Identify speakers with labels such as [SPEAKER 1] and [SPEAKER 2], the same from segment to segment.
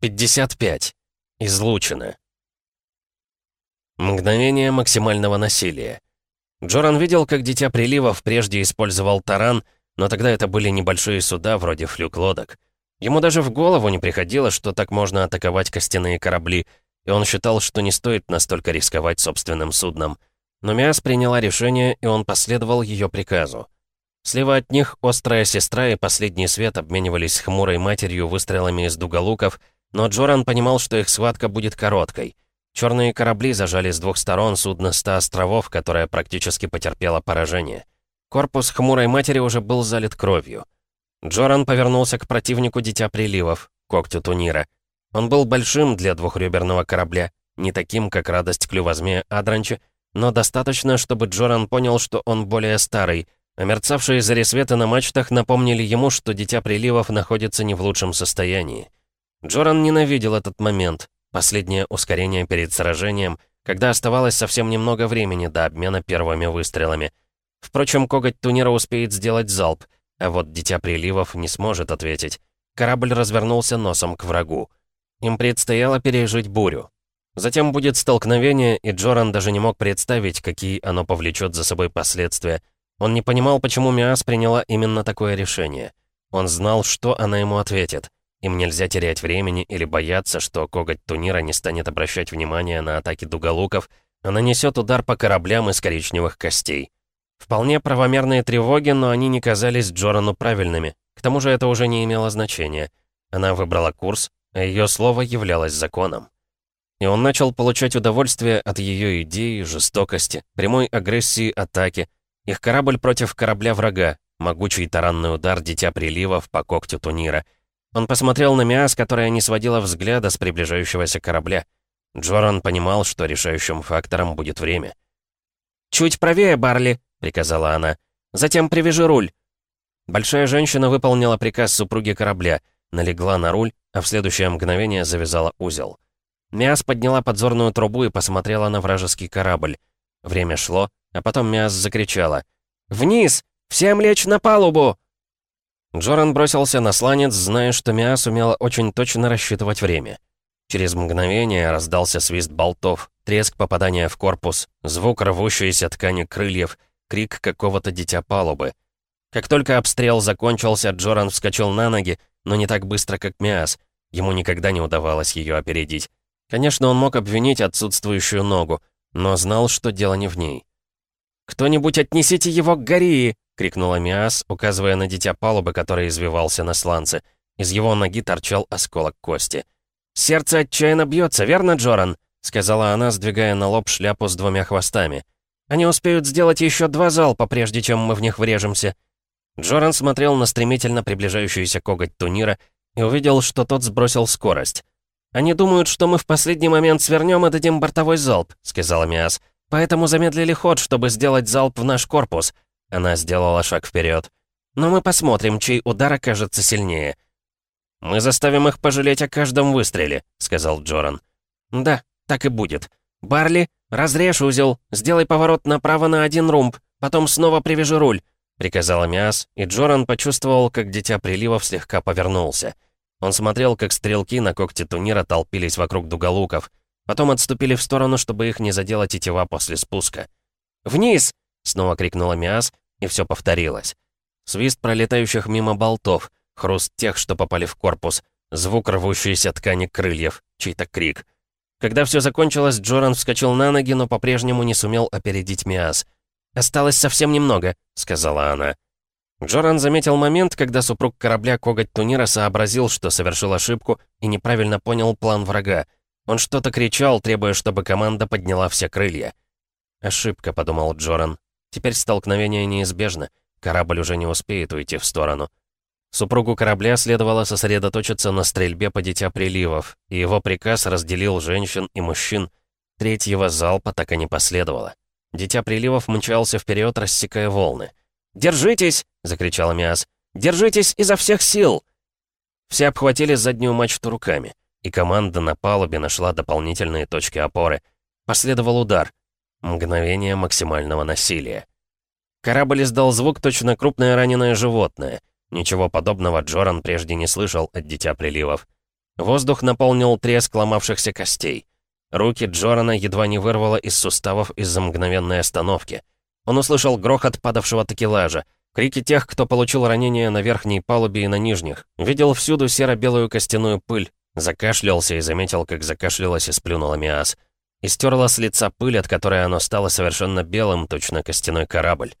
[SPEAKER 1] 55. Излучено. Мгновение максимального насилия. Джоран видел, как Дитя Приливов прежде использовал таран, но тогда это были небольшие суда вроде флюк-лодок. Ему даже в голову не приходило, что так можно атаковать костяные корабли, и он считал, что не стоит настолько рисковать собственным судном. Но Миас приняла решение, и он последовал ее приказу. Слева от них острая сестра и последний свет обменивались хмурой матерью выстрелами из дуголуков — но Джоран понимал, что их схватка будет короткой. Черные корабли зажали с двух сторон судно «Ста островов», которое практически потерпело поражение. Корпус хмурой матери уже был залит кровью. Джоран повернулся к противнику Дитя Приливов, когтю Тунира. Он был большим для двухреберного корабля, не таким, как радость клювозмея Адранча, но достаточно, чтобы Джоран понял, что он более старый, а мерцавшие заресветы на мачтах напомнили ему, что Дитя Приливов находится не в лучшем состоянии. Джоран ненавидел этот момент, последнее ускорение перед сражением, когда оставалось совсем немного времени до обмена первыми выстрелами. Впрочем, коготь Тунира успеет сделать залп, а вот Дитя Приливов не сможет ответить. Корабль развернулся носом к врагу. Им предстояло пережить бурю. Затем будет столкновение, и Джоран даже не мог представить, какие оно повлечет за собой последствия. Он не понимал, почему Миас приняла именно такое решение. Он знал, что она ему ответит — им нельзя терять времени или бояться, что коготь Тунира не станет обращать внимания на атаки дуголуков, а нанесет удар по кораблям из коричневых костей. Вполне правомерные тревоги, но они не казались Джорану правильными. К тому же это уже не имело значения. Она выбрала курс, а ее слово являлось законом. И он начал получать удовольствие от ее идеи, жестокости, прямой агрессии атаки, их корабль против корабля врага, могучий таранный удар Дитя Приливов по когтю Тунира — он посмотрел на Миас, которая не сводила взгляда с приближающегося корабля. Джоран понимал, что решающим фактором будет время. «Чуть правее, Барли», — приказала она. «Затем привяжи руль». Большая женщина выполнила приказ супруги корабля, налегла на руль, а в следующее мгновение завязала узел. Миас подняла подзорную трубу и посмотрела на вражеский корабль. Время шло, а потом Миас закричала. «Вниз! Всем лечь на палубу!» Джоран бросился на сланец, зная, что Миа сумела очень точно рассчитывать время. Через мгновение раздался свист болтов, треск попадания в корпус, звук рвущейся ткани крыльев, крик какого-то дитя палубы. Как только обстрел закончился, Джоран вскочил на ноги, но не так быстро, как Миас. Ему никогда не удавалось ее опередить. Конечно, он мог обвинить отсутствующую ногу, но знал, что дело не в ней. «Кто-нибудь отнесите его к Гории!» крикнула Миас, указывая на дитя палубы, который извивался на сланце. Из его ноги торчал осколок кости. «Сердце отчаянно бьется, верно, Джоран?» — сказала она, сдвигая на лоб шляпу с двумя хвостами. «Они успеют сделать еще два залпа, прежде чем мы в них врежемся». Джоран смотрел на стремительно приближающуюся коготь Тунира и увидел, что тот сбросил скорость. «Они думают, что мы в последний момент свернем и дадим бортовой залп», — сказала Миас. «Поэтому замедлили ход, чтобы сделать залп в наш корпус. Она сделала шаг вперед. «Но мы посмотрим, чей удар окажется сильнее». «Мы заставим их пожалеть о каждом выстреле», — сказал Джоран. «Да, так и будет. Барли, разрежь узел, сделай поворот направо на один румб, потом снова привяжи руль», — приказала Миас, и Джоран почувствовал, как Дитя Приливов слегка повернулся. Он смотрел, как стрелки на когте Тунира толпились вокруг дуголуков, потом отступили в сторону, чтобы их не задела тетива после спуска. «Вниз!» Снова крикнула Миас, и все повторилось. Свист пролетающих мимо болтов, хруст тех, что попали в корпус, звук рвущейся ткани крыльев, чей-то крик. Когда все закончилось, Джоран вскочил на ноги, но по-прежнему не сумел опередить Миас. «Осталось совсем немного», — сказала она. Джоран заметил момент, когда супруг корабля Коготь Тунира сообразил, что совершил ошибку и неправильно понял план врага. Он что-то кричал, требуя, чтобы команда подняла все крылья. «Ошибка», — подумал Джоран, Теперь столкновение неизбежно, корабль уже не успеет уйти в сторону. Супругу корабля следовало сосредоточиться на стрельбе по дитя приливов, и его приказ разделил женщин и мужчин. Третьего залпа так и не последовало. Дитя приливов мчался вперед, рассекая волны. «Держитесь!» — закричал Миас. «Держитесь изо всех сил!» Все обхватили заднюю мачту руками, и команда на палубе нашла дополнительные точки опоры. Последовал удар. Мгновение максимального насилия. Корабль издал звук точно крупное раненое животное. Ничего подобного Джоран прежде не слышал от Дитя Приливов. Воздух наполнил треск ломавшихся костей. Руки Джорана едва не вырвало из суставов из-за мгновенной остановки. Он услышал грохот падавшего такелажа, крики тех, кто получил ранения на верхней палубе и на нижних, видел всюду серо-белую костяную пыль, закашлялся и заметил, как закашлялась и сплюнула Миас и стерла с лица пыль, от которой оно стало совершенно белым, точно костяной корабль.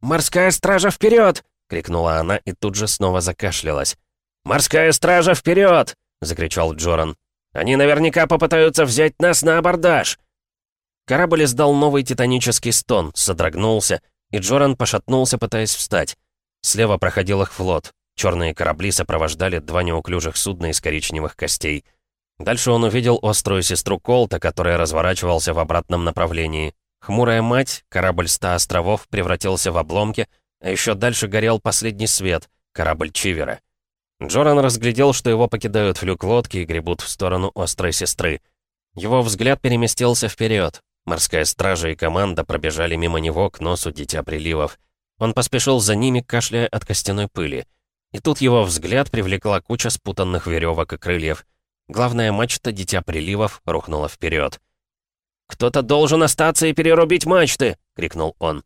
[SPEAKER 1] «Морская стража вперед! крикнула она и тут же снова закашлялась. «Морская стража вперед! закричал Джоран. «Они наверняка попытаются взять нас на абордаж!» Корабль издал новый титанический стон, содрогнулся, и Джоран пошатнулся, пытаясь встать. Слева проходил их флот. Черные корабли сопровождали два неуклюжих судна из коричневых костей — Дальше он увидел острую сестру Колта, который разворачивался в обратном направлении. Хмурая мать, корабль ста островов, превратился в обломки, а еще дальше горел последний свет, корабль Чивера. Джоран разглядел, что его покидают флюк лодки и гребут в сторону острой сестры. Его взгляд переместился вперед. Морская стража и команда пробежали мимо него к носу Дитя Приливов. Он поспешил за ними, кашляя от костяной пыли. И тут его взгляд привлекла куча спутанных веревок и крыльев — Главная мачта Дитя Приливов рухнула вперед. «Кто-то должен остаться и перерубить мачты!» — крикнул он.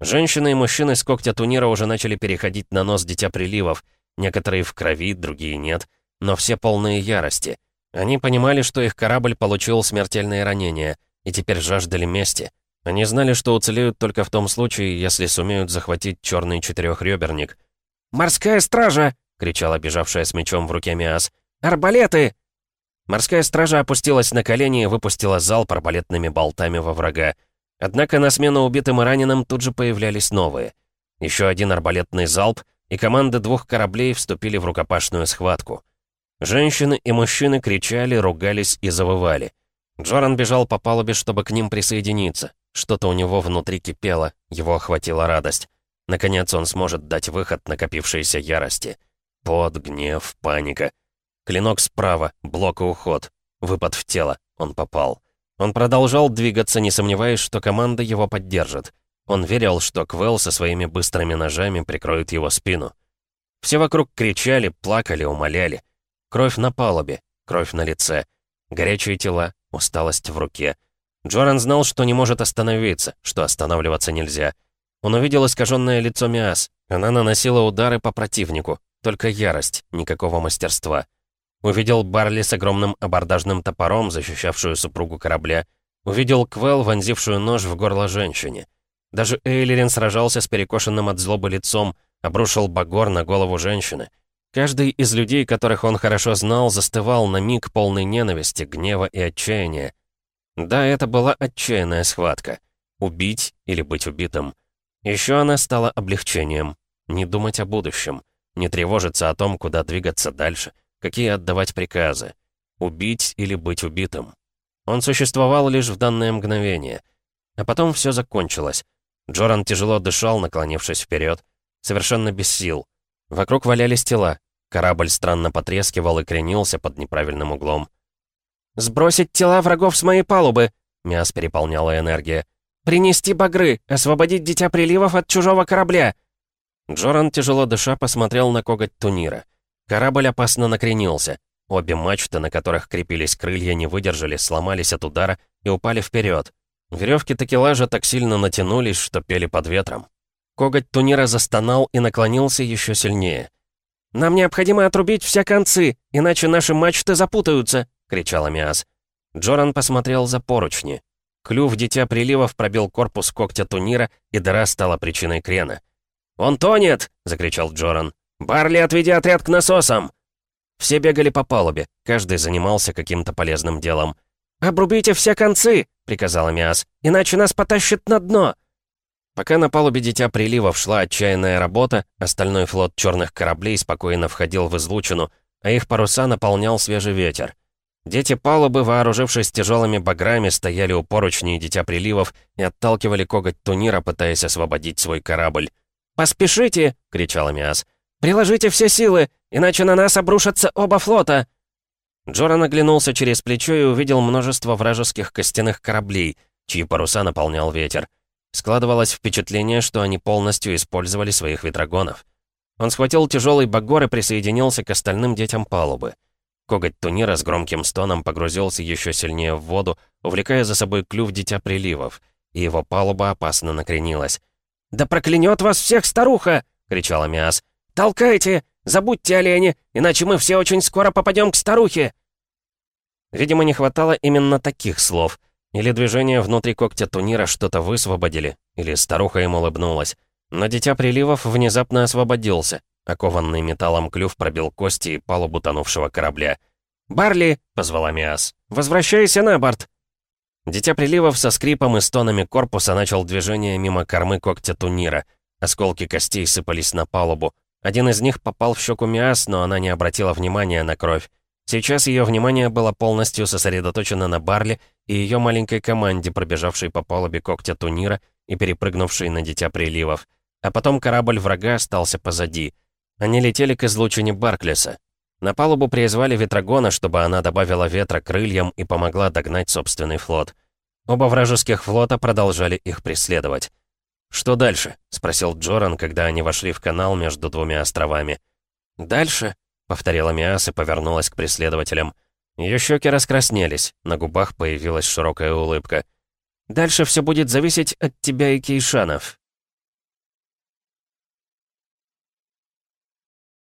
[SPEAKER 1] Женщины и мужчины с когтя Тунира уже начали переходить на нос Дитя Приливов. Некоторые в крови, другие нет, но все полные ярости. Они понимали, что их корабль получил смертельные ранения, и теперь жаждали мести. Они знали, что уцелеют только в том случае, если сумеют захватить черный четырехреберник. «Морская стража!» — кричала бежавшая с мечом в руке Миас. «Арбалеты!» Морская стража опустилась на колени и выпустила залп арбалетными болтами во врага. Однако на смену убитым и раненым тут же появлялись новые. Еще один арбалетный залп, и команды двух кораблей вступили в рукопашную схватку. Женщины и мужчины кричали, ругались и завывали. Джоран бежал по палубе, чтобы к ним присоединиться. Что-то у него внутри кипело, его охватила радость. Наконец он сможет дать выход накопившейся ярости. Под, гнев, паника — Клинок справа, блок и уход. Выпад в тело. Он попал. Он продолжал двигаться, не сомневаясь, что команда его поддержит. Он верил, что Квелл со своими быстрыми ножами прикроет его спину. Все вокруг кричали, плакали, умоляли. Кровь на палубе, кровь на лице, горячие тела, усталость в руке. Джоран знал, что не может остановиться, что останавливаться нельзя. Он увидел искаженное лицо Миас. Она наносила удары по противнику. Только ярость, никакого мастерства. Увидел Барли с огромным абордажным топором, защищавшую супругу корабля. Увидел Квел, вонзившую нож в горло женщине. Даже Эйлерин сражался с перекошенным от злобы лицом, обрушил багор на голову женщины. Каждый из людей, которых он хорошо знал, застывал на миг полной ненависти, гнева и отчаяния. Да, это была отчаянная схватка. Убить или быть убитым. Еще она стала облегчением. Не думать о будущем. Не тревожиться о том, куда двигаться дальше какие отдавать приказы, убить или быть убитым. Он существовал лишь в данное мгновение. А потом все закончилось. Джоран тяжело дышал, наклонившись вперед, совершенно без сил. Вокруг валялись тела. Корабль странно потрескивал и кренился под неправильным углом. «Сбросить тела врагов с моей палубы!» Мяс переполняла энергия. «Принести багры! Освободить Дитя Приливов от чужого корабля!» Джоран, тяжело дыша, посмотрел на коготь Тунира. Корабль опасно накренился. Обе мачты, на которых крепились крылья, не выдержали, сломались от удара и упали вперед. Веревки такелажа так сильно натянулись, что пели под ветром. Коготь Тунира застонал и наклонился еще сильнее. «Нам необходимо отрубить все концы, иначе наши мачты запутаются!» — кричала Миас. Джоран посмотрел за поручни. Клюв Дитя Приливов пробил корпус когтя Тунира, и дыра стала причиной крена. «Он тонет!» — закричал Джоран. «Барли, отведи отряд к насосам!» Все бегали по палубе, каждый занимался каким-то полезным делом. «Обрубите все концы!» — приказала Миас. «Иначе нас потащит на дно!» Пока на палубе Дитя прилива шла отчаянная работа, остальной флот черных кораблей спокойно входил в излучину, а их паруса наполнял свежий ветер. Дети палубы, вооружившись тяжелыми баграми, стояли у поручней Дитя Приливов и отталкивали коготь Тунира, пытаясь освободить свой корабль. «Поспешите!» — кричала Миас. «Приложите все силы, иначе на нас обрушатся оба флота!» Джоран оглянулся через плечо и увидел множество вражеских костяных кораблей, чьи паруса наполнял ветер. Складывалось впечатление, что они полностью использовали своих ветрогонов. Он схватил тяжелый багор и присоединился к остальным детям палубы. Коготь Тунира с громким стоном погрузился еще сильнее в воду, увлекая за собой клюв Дитя Приливов, и его палуба опасно накренилась. «Да проклянет вас всех старуха!» — кричала Миас. «Толкайте! Забудьте о Лене, иначе мы все очень скоро попадем к старухе!» Видимо, не хватало именно таких слов. Или движение внутри когтя Тунира что-то высвободили, или старуха им улыбнулась. Но дитя приливов внезапно освободился. Окованный металлом клюв пробил кости и палубу тонувшего корабля. «Барли!» — позвала Миас. «Возвращайся на борт!» Дитя приливов со скрипом и стонами корпуса начал движение мимо кормы когтя Тунира. Осколки костей сыпались на палубу. Один из них попал в щеку Миас, но она не обратила внимания на кровь. Сейчас ее внимание было полностью сосредоточено на Барли и ее маленькой команде, пробежавшей по палубе когтя Тунира и перепрыгнувшей на Дитя Приливов. А потом корабль врага остался позади. Они летели к излучине Барклиса. На палубу призвали Ветрогона, чтобы она добавила ветра крыльям и помогла догнать собственный флот. Оба вражеских флота продолжали их преследовать. «Что дальше?» — спросил Джоран, когда они вошли в канал между двумя островами. «Дальше?» — повторила Миас и повернулась к преследователям. Ее щеки раскраснелись, на губах появилась широкая улыбка. «Дальше все будет зависеть от тебя и кейшанов.